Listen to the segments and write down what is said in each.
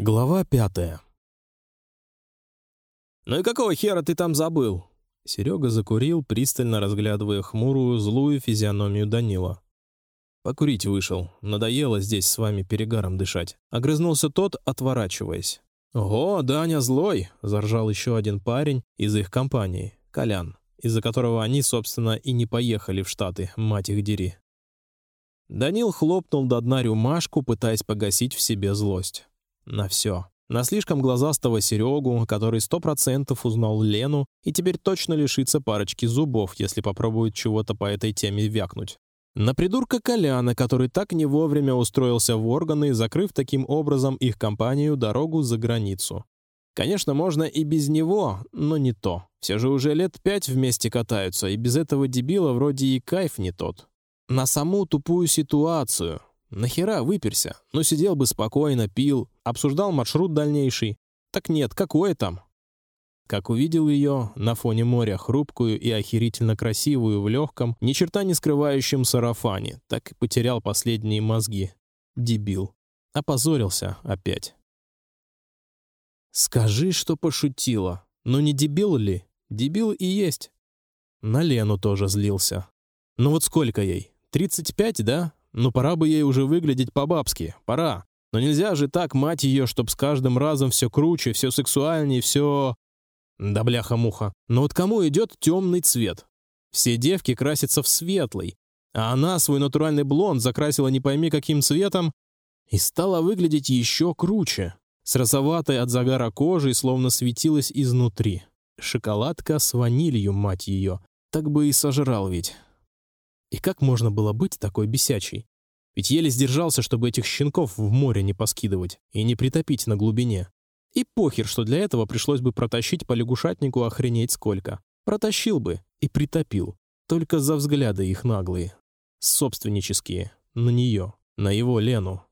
Глава пятая. «Ну и какого хера ты там забыл?» Серега закурил, пристально разглядывая хмурую, злую физиономию Данила. «Покурить вышел. Надоело здесь с вами перегаром дышать». Огрызнулся тот, отворачиваясь. «Ого, Даня злой!» — заржал еще один парень из их компании, Колян, из-за которого они, собственно, и не поехали в Штаты, мать их дери. Данил хлопнул до дна рюмашку, пытаясь погасить в себе злость. На все. На слишком глазастого Серегу, который сто процентов узнал Лену и теперь точно лишится парочки зубов, если попробует чего-то по этой теме вякнуть. На придурка Коляна, который так не вовремя устроился в органы, закрыв таким образом их компанию дорогу за границу. Конечно, можно и без него, но не то. Все же уже лет пять вместе катаются, и без этого дебила вроде и кайф не тот. На саму тупую ситуацию, Нахера выперся? Ну сидел бы спокойно, пил, обсуждал маршрут дальнейший. Так нет, какое там? Как увидел ее на фоне моря хрупкую и охерительно красивую в легком, ни черта не скрывающем сарафане, так и потерял последние мозги. Дебил. Опозорился опять. Скажи, что пошутила. Ну не дебил ли? Дебил и есть. На Лену тоже злился. Ну вот сколько ей? Тридцать пять, да? Ну пора бы ей уже выглядеть по-бабски, пора. Но нельзя же так, мать ее, чтоб с каждым разом все круче, все сексуальнее, все... Да бляха-муха. Но вот кому идет темный цвет? Все девки красятся в светлый, а она свой натуральный блонд закрасила не пойми каким цветом и стала выглядеть еще круче, с розоватой от загара кожей, словно светилась изнутри. Шоколадка с ванилью, мать ее, так бы и сожрал ведь. И как можно было быть такой бесячей? Ведь еле сдержался, чтобы этих щенков в море не поскидывать и не притопить на глубине. И похер, что для этого пришлось бы протащить по лягушатнику охренеть сколько. Протащил бы и притопил. Только за взгляды их наглые. Собственнические. На нее. На его Лену.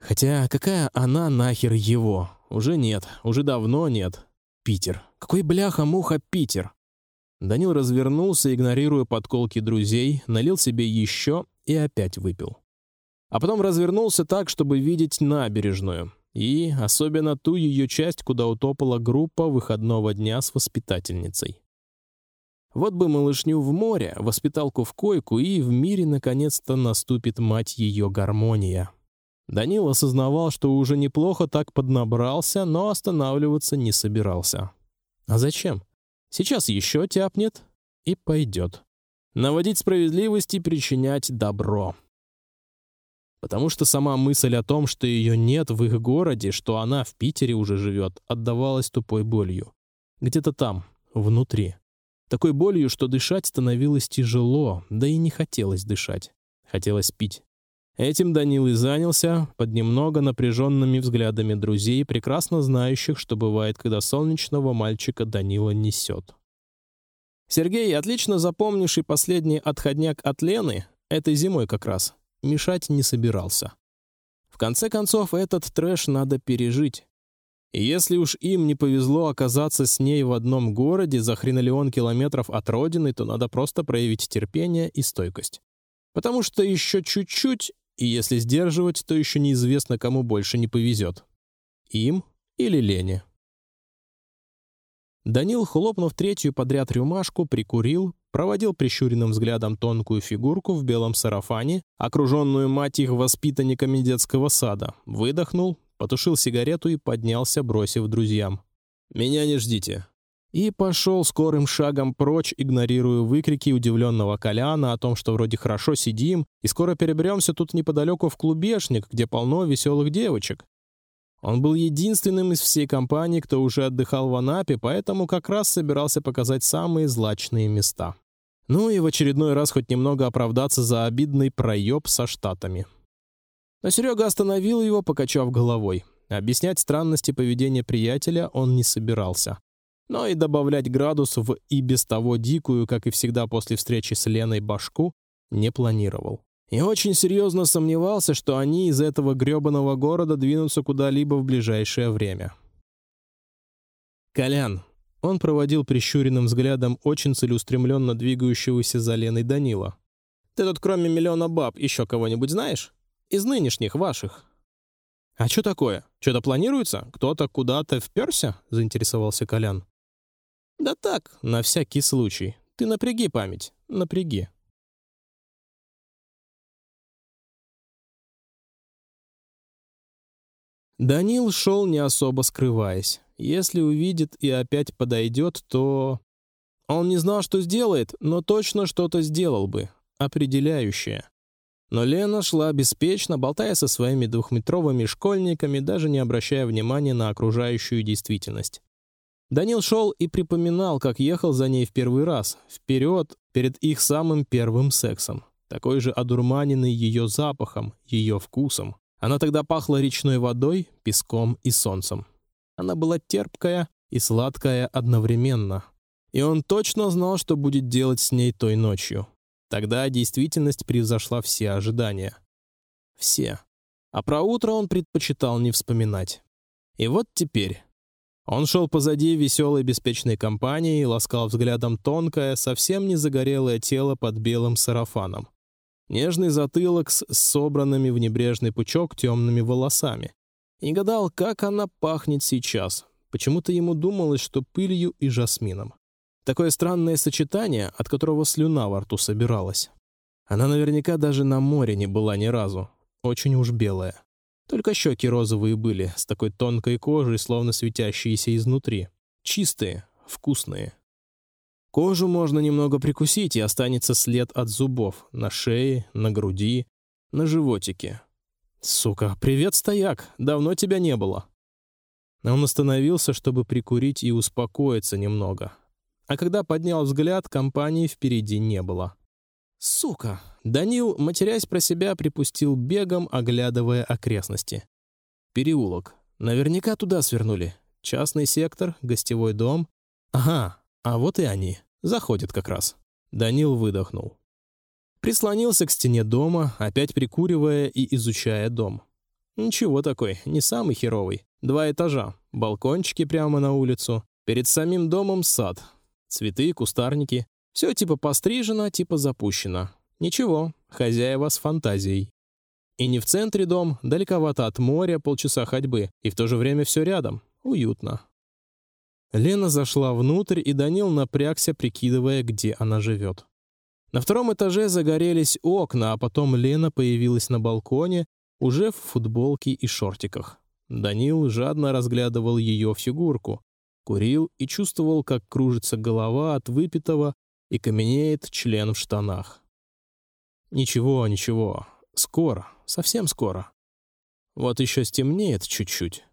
Хотя какая она нахер его? Уже нет. Уже давно нет. Питер. Какой бляха-муха Питер? Данил развернулся, игнорируя подколки друзей, налил себе еще и опять выпил. А потом развернулся так, чтобы видеть набережную и особенно ту ее часть, куда утопала группа выходного дня с воспитательницей. Вот бы малышню в море, воспиталку в койку, и в мире наконец-то наступит мать ее гармония. Данил осознавал, что уже неплохо так поднабрался, но останавливаться не собирался. А зачем? Сейчас еще тяпнет и пойдет. Наводить справедливость и причинять добро. Потому что сама мысль о том, что ее нет в их городе, что она в Питере уже живет, отдавалась тупой болью. Где-то там, внутри. Такой болью, что дышать становилось тяжело, да и не хотелось дышать. Хотелось пить. Этим Данил и занялся под немного напряженными взглядами друзей, прекрасно знающих, что бывает, когда солнечного мальчика Данила несет. Сергей, отлично запомнивший последний отходняк от Лены, этой зимой как раз, мешать не собирался. В конце концов, этот трэш надо пережить. И если уж им не повезло оказаться с ней в одном городе за хренолеон километров от родины, то надо просто проявить терпение и стойкость. Потому что еще чуть-чуть, и если сдерживать, то еще неизвестно, кому больше не повезет. Им или Лене. Данил, хлопнув третью подряд рюмашку, прикурил, проводил прищуренным взглядом тонкую фигурку в белом сарафане, окруженную мать их воспитанниками детского сада, выдохнул, потушил сигарету и поднялся, бросив друзьям: "Меня не ждите и пошел скорым шагом прочь, игнорируя выкрики удивленного Коляна о том, что вроде хорошо сидим и скоро переберемся тут неподалеку в клубешник, где полно веселых девочек. Он был единственным из всей компании, кто уже отдыхал в Анапе, поэтому как раз собирался показать самые злачные места. Ну и в очередной раз хоть немного оправдаться за обидный проеб со штатами. Но Серега остановил его, покачав головой. Объяснять странности поведения приятеля он не собирался но и добавлять градус в и без того дикую, как и всегда после встречи с Леной, башку не планировал. И очень серьезно сомневался, что они из этого грёбаного города двинутся куда-либо в ближайшее время. Колян. Он проводил прищуренным взглядом очень целеустремленно двигающегося за Леной Данила. Ты тут кроме миллиона баб еще кого-нибудь знаешь? Из нынешних ваших? А что такое? Что-то планируется? Кто-то куда-то вперся? Заинтересовался Колян. Да так, на всякий случай. Ты напряги память, напряги. Данил шел не особо скрываясь. Если увидит и опять подойдет, то он не знал, что сделает, но точно что-то сделал бы, определяющее. Но Лена шла беспечно, болтая со своими двухметровыми школьниками, даже не обращая внимания на окружающую действительность. Данил шел и припоминал, как ехал за ней в первый раз, вперед, перед их самым первым сексом, такой же одурманенный ее запахом, ее вкусом. Она тогда пахла речной водой, песком и солнцем. Она была терпкая и сладкая одновременно. И он точно знал, что будет делать с ней той ночью. Тогда действительность превзошла все ожидания. Все. А про утро он предпочитал не вспоминать. И вот теперь. Он шел позади веселой беспечной компании и ласкал взглядом тонкое, совсем не загорелое тело под белым сарафаном. Нежный затылок с собранными в небрежный пучок темными волосами. И гадал, как она пахнет сейчас. Почему-то ему думалось, что пылью и жасмином. Такое странное сочетание, от которого слюна во рту собиралась. Она наверняка даже на море не была ни разу. Очень уж белая. Только щеки розовые были, с такой тонкой кожей, словно светящиеся изнутри. Чистые, вкусные. Кожу можно немного прикусить, и останется след от зубов на шее, на груди, на животике. Сука, привет, стояк, давно тебя не было. Он остановился, чтобы прикурить и успокоиться немного. А когда поднял взгляд, компании впереди не было. Сука! Данил, матерясь про себя, припустил бегом, оглядывая окрестности. Переулок. Наверняка туда свернули. Частный сектор, гостевой дом. Ага, а вот и они. Заходят как раз. Данил выдохнул. Прислонился к стене дома, опять прикуривая и изучая дом. Ничего такой, не самый херовый. Два этажа, балкончики прямо на улицу. Перед самим домом сад. Цветы, кустарники. Все типа пострижено, типа запущено. Ничего, хозяева с фантазией. И не в центре дом, далековато от моря, полчаса ходьбы, и в то же время все рядом, уютно. Лена зашла внутрь, и Данил напрягся, прикидывая, где она живет. На втором этаже загорелись окна, а потом Лена появилась на балконе, уже в футболке и шортиках. Данил жадно разглядывал ее фигурку, курил и чувствовал, как кружится голова от выпитого и каменеет член в штанах. Ничего, ничего, скоро, совсем скоро. Вот еще стемнеет чуть-чуть,